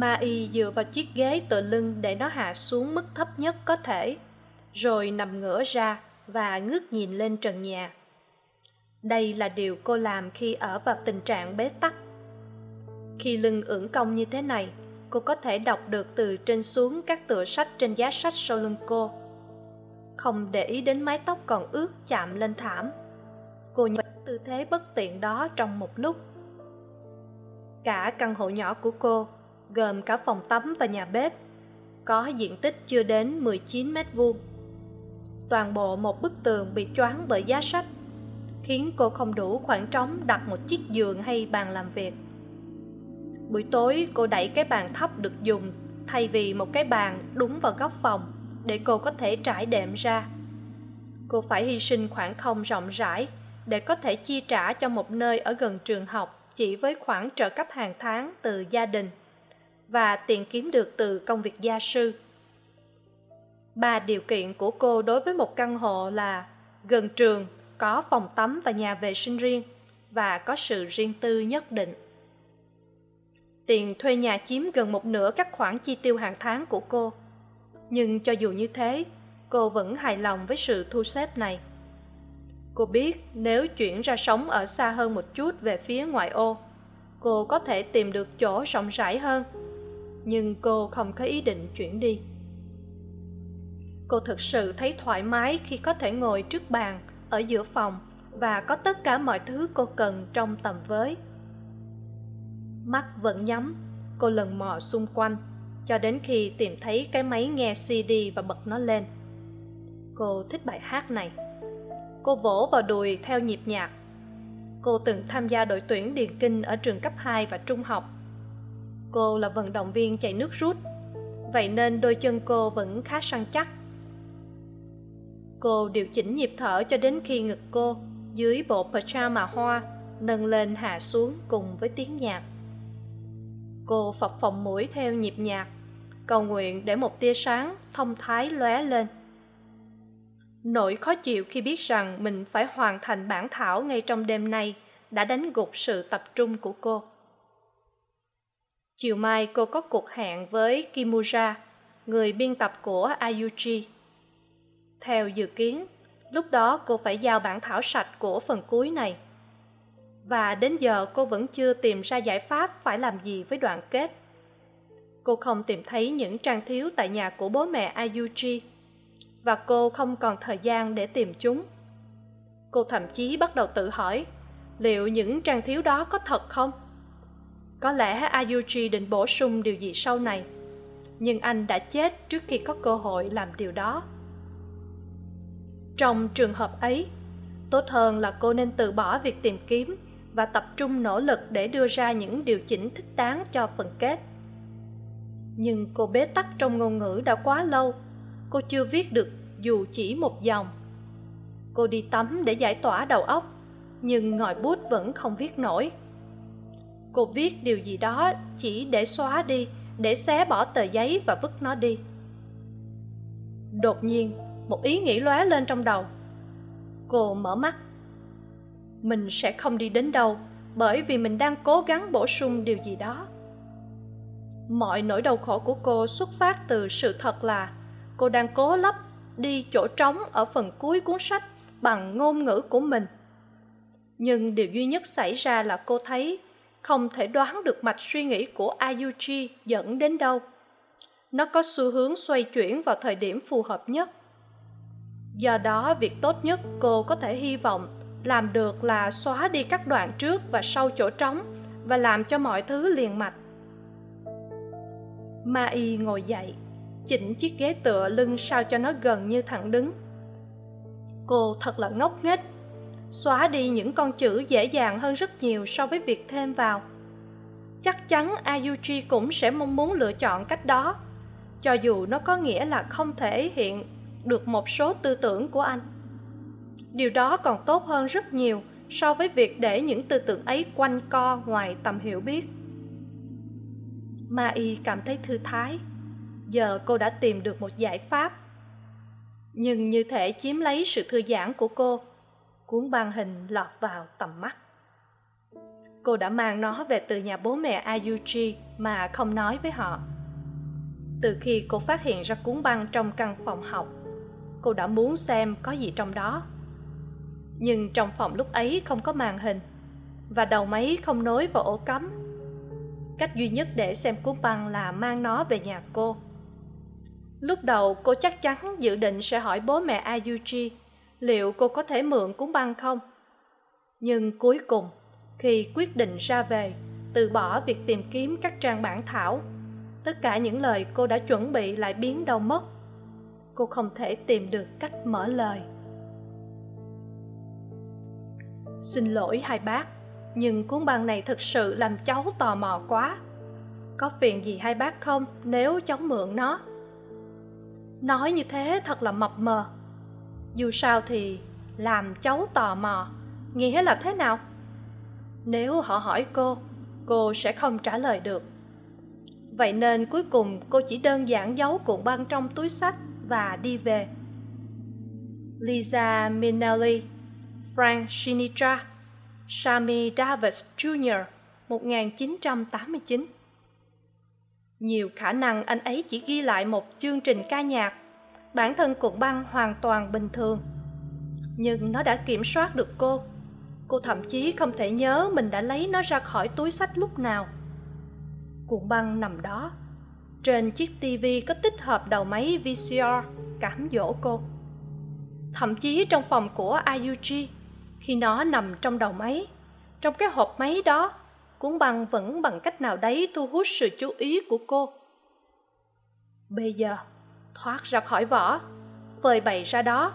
ma y dựa vào chiếc ghế tựa lưng để nó hạ xuống mức thấp nhất có thể, rồi nằm ngửa ra và ngước nhìn lên trần nhà. Đây là điều cô làm khi ở vào tình trạng bế tắc. Khi lưng ưỡn cong như thế này, cô có thể đọc được từ trên xuống các tựa sách trên giá sách sau lưng cô. Không để ý đến mái tóc còn ướt chạm lên thảm, cô nhớ tư thế bất tiện đó trong một lúc. Cả căn hộ nhỏ của cô gồm cả phòng tắm và nhà bếp. Có diện tích chưa đến 19 mét vuông. Toàn bộ một bức tường bị choáng bởi giá sách, khiến cô không đủ khoảng trống đặt một chiếc giường hay bàn làm việc. Buổi tối, cô đẩy cái bàn thấp được dùng, thay vì một cái bàn đúng vào góc phòng, để cô có thể trải đệm ra. Cô phải hy sinh khoảng không rộng rãi để có thể chi trả cho một nơi ở gần trường học chỉ với khoản trợ cấp hàng tháng từ gia đình và tiền kiếm được từ công việc gia sư. Ba điều kiện của cô đối với một căn hộ là gần trường, có phòng tắm và nhà vệ sinh riêng và có sự riêng tư nhất định. Tiền thuê nhà chiếm gần một nửa các khoản chi tiêu hàng tháng của cô. Nhưng cho dù như thế, cô vẫn hài lòng với sự thu xếp này. Cô biết nếu chuyển ra sống ở xa hơn một chút về phía ngoại ô, cô có thể tìm được chỗ rộng rãi hơn nhưng cô không có ý định chuyển đi. Cô thực sự thấy thoải mái khi có thể ngồi trước bàn, ở giữa phòng, và có tất cả mọi thứ cô cần trong tầm với. Mắt vẫn nhắm, cô lần mò xung quanh, cho đến khi tìm thấy cái máy nghe cd và bật nó lên. Cô thích bài hát này. Cô vỗ vào đùi theo nhịp nhạc. Cô từng tham gia đội tuyển điền kinh ở trường cấp hai và trung học cô là vận động viên chạy nước rút. Vậy nên đôi chân cô vẫn khá săn chắc. Cô điều chỉnh nhịp thở cho đến khi ngực cô dưới bộ pajama hoa nâng lên hạ xuống cùng với tiếng nhạc. Cô phập phồng mũi theo nhịp nhạc, cầu nguyện để một tia sáng thông thái lóe lên. Nỗi khó chịu khi biết rằng mình phải hoàn thành bản thảo ngay trong đêm nay đã đánh gục sự tập trung của cô chiều mai, cô có cuộc hẹn với kimura người biên tập của ayuji. Theo dự kiến, lúc đó cô phải giao bản thảo sạch của phần cuối này. Và đến giờ cô vẫn chưa tìm ra giải pháp phải làm gì với đoạn kết. Cô không tìm thấy những trang thiếu tại nhà của bố mẹ ayuji, và cô không còn thời gian để tìm chúng. Cô thậm chí bắt đầu tự hỏi, liệu những trang thiếu đó có thật không? Có lẽ ayuji định bổ sung điều gì sau này. Nhưng anh đã chết trước khi có cơ hội làm điều đó. Trong trường hợp ấy, tốt hơn là cô nên từ bỏ việc tìm kiếm và tập trung nỗ lực để đưa ra những điều chỉnh thích đáng cho phần kết. Nhưng cô bế tắc trong ngôn ngữ đã quá lâu. Cô chưa viết được, dù chỉ một dòng. Cô đi tắm để giải tỏa đầu óc, nhưng ngòi bút vẫn không viết nổi cô viết điều gì đó, chỉ để xóa đi, để xé bỏ tờ giấy và vứt nó đi. Đột nhiên, một ý nghĩ lóe lên trong đầu. Cô mở mắt. Mình sẽ không đi đến đâu, bởi vì mình đang cố gắng bổ sung điều gì đó. Mọi nỗi đau khổ của cô xuất phát từ sự thật là cô đang cố lấp đi chỗ trống ở phần cuối cuốn sách bằng ngôn ngữ của mình. Nhưng điều duy nhất xảy ra là cô thấy không thể đoán được mạch suy nghĩ của ayuji dẫn đến đâu. Nó có xu hướng xoay chuyển vào thời điểm phù hợp nhất. Do đó, việc tốt nhất cô có thể hy vọng làm được là xóa đi các đoạn trước và sau chỗ trống và làm cho mọi thứ liền mạch. Ma y ngồi dậy, chỉnh chiếc ghế tựa lưng sao cho nó gần như thẳng đứng. Cô thật là ngốc nghếch xóa đi những con chữ dễ dàng hơn rất nhiều so với việc thêm vào. Chắc chắn ayuji cũng sẽ mong muốn lựa chọn cách đó, cho dù nó có nghĩa là không thể hiện được một số tư tưởng của anh. Điều đó còn tốt hơn rất nhiều so với việc để những tư tưởng ấy quanh co ngoài tầm hiểu biết. Ma y cảm thấy thư thái. Giờ cô đã tìm được một giải pháp. Nhưng như thể chiếm lấy sự thư giãn của cô cuốn băng hình lọt vào tầm mắt. Cô đã mang nó về từ nhà bố mẹ ayuji mà không nói với họ. Từ khi cô phát hiện ra cuốn băng trong căn phòng học, cô đã muốn xem có gì trong đó. Nhưng trong phòng lúc ấy không có màn hình và đầu máy không nối vào ổ cắm. Cách duy nhất để xem cuốn băng là mang nó về nhà cô. Lúc đầu cô chắc chắn dự định sẽ hỏi bố mẹ ayuji liệu cô có thể mượn cuốn băng không? Nhưng cuối cùng, khi quyết định ra về, từ bỏ việc tìm kiếm các trang bản thảo, tất cả những lời cô đã chuẩn bị lại biến đâu mất. Cô không thể tìm được cách mở lời. Xin lỗi, hai bác, nhưng cuốn băng này thực sự làm cháu tò mò quá. Có phiền gì hai bác không, nếu cháu mượn nó? Nói như thế thật là mập mờ dù sao thì làm cháu tò mò nghĩa là thế nào? Nếu họ hỏi cô cô sẽ không trả lời được. Vậy nên cuối cùng cô chỉ đơn giản giấu cuộn băng trong túi sách và đi về. Lisa minnelli, frank sinatra, sammy davis jr 1989 nhiều khả năng anh ấy chỉ ghi lại một chương trình ca nhạc bản thân cuộc băng hoàn toàn bình thường. Nhưng nó đã kiểm soát được cô. Cô thậm chí không thể nhớ mình đã lấy nó ra khỏi túi sách lúc nào. Cuộn băng nằm đó. Trên chiếc tivi có tích hợp đầu máy vcr cám dỗ cô. Thậm chí trong phòng của iug khi nó nằm trong đầu máy, trong cái hộp máy đó, cuốn băng vẫn bằng cách nào đấy thu hút sự chú ý của cô. Bây giờ thoát ra khỏi vỏ. Phơi bày ra đó,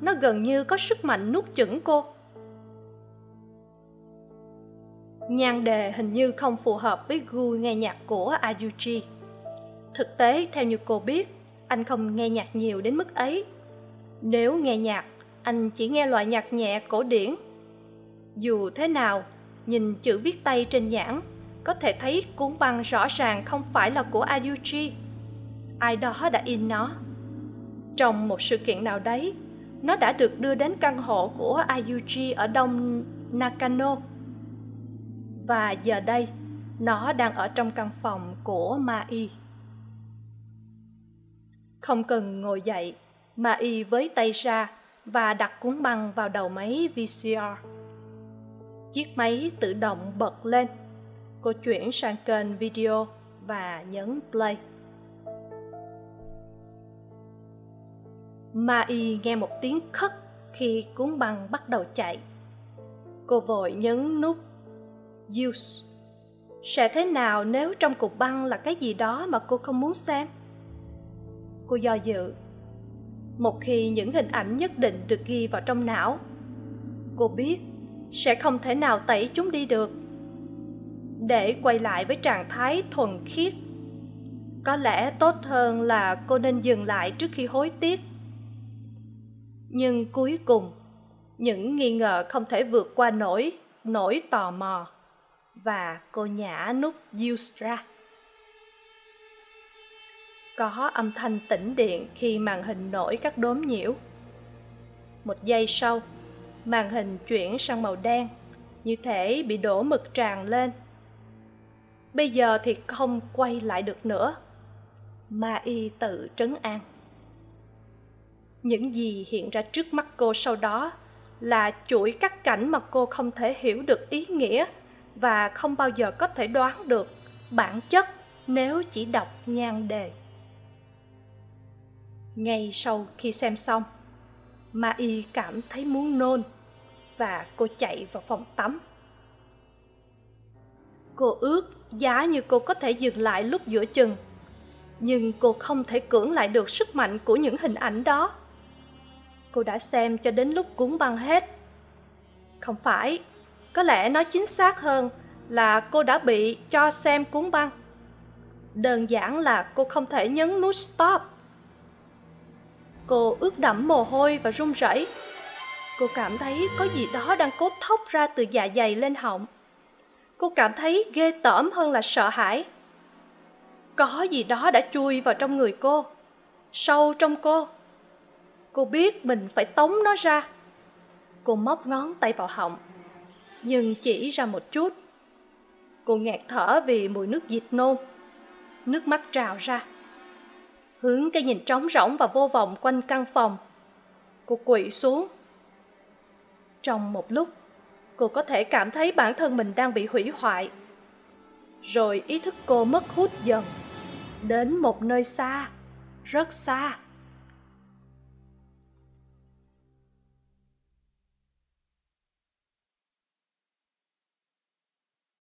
nó gần như có sức mạnh nuốt chửng cô. Nhan đề hình như không phù hợp với gu nghe nhạc của ayuji. Thực tế, theo như cô biết, anh không nghe nhạc nhiều đến mức ấy. Nếu nghe nhạc, anh chỉ nghe loại nhạc nhẹ cổ điển. Dù thế nào, nhìn chữ viết tay trên nhãn, có thể thấy cuốn băng rõ ràng không phải là của ayuji ai đó đã in nó. Trong một sự kiện nào đấy, nó đã được đưa đến căn hộ của ayuji ở đông nakano. Và giờ đây, nó đang ở trong căn phòng của Mai. không cần ngồi dậy, Mai với tay ra và đặt cuốn băng vào đầu máy vcr chiếc máy tự động bật lên. Cô chuyển sang kênh video và nhấn play. Ma y nghe một tiếng khất khi cuốn băng bắt đầu chạy. Cô vội nhấn nút, use. Sẽ thế nào nếu trong cục băng là cái gì đó mà cô không muốn xem? Cô do dự. Một khi những hình ảnh nhất định được ghi vào trong não, cô biết sẽ không thể nào tẩy chúng đi được. Để quay lại với trạng thái thuần khiết, có lẽ tốt hơn là cô nên dừng lại trước khi hối tiếc nhưng cuối cùng, những nghi ngờ không thể vượt qua nổi nỗi tò mò và cô nhả nút use ra có âm thanh tĩnh điện khi màn hình nổi các đốm nhiễu. Một giây sau, màn hình chuyển sang màu đen, như thể bị đổ mực tràn lên. Bây giờ thì không quay lại được nữa. Ma y tự trấn an những gì hiện ra trước mắt cô sau đó là chuỗi các cảnh mà cô không thể hiểu được ý nghĩa và không bao giờ có thể đoán được bản chất nếu chỉ đọc nhan đề. Ngay sau khi xem xong, ma y cảm thấy muốn nôn và cô chạy vào phòng tắm. Cô ước giá như cô có thể dừng lại lúc giữa chừng, nhưng cô không thể cưỡng lại được sức mạnh của những hình ảnh đó cô đã xem cho đến lúc cuốn băng hết. Không phải, có lẽ nói chính xác hơn là cô đã bị cho xem cuốn băng. Đơn giản là cô không thể nhấn nút stop. Cô ướt đẫm mồ hôi và run rẩy. Cô cảm thấy có gì đó đang cốt thốc ra từ dạ dày lên họng. Cô cảm thấy ghê tởm hơn là sợ hãi. Có gì đó đã chui vào trong người cô, sâu trong cô cô biết mình phải tống nó ra. Cô móc ngón tay vào họng, nhưng chỉ ra một chút. Cô nghẹt thở vì mùi nước dịch nôn. Nước mắt trào ra. Hướng cái nhìn trống rỗng và vô vọng quanh căn phòng, cô quỵ xuống. Trong một lúc, cô có thể cảm thấy bản thân mình đang bị hủy hoại. Rồi ý thức cô mất hút dần đến một nơi xa, rất xa.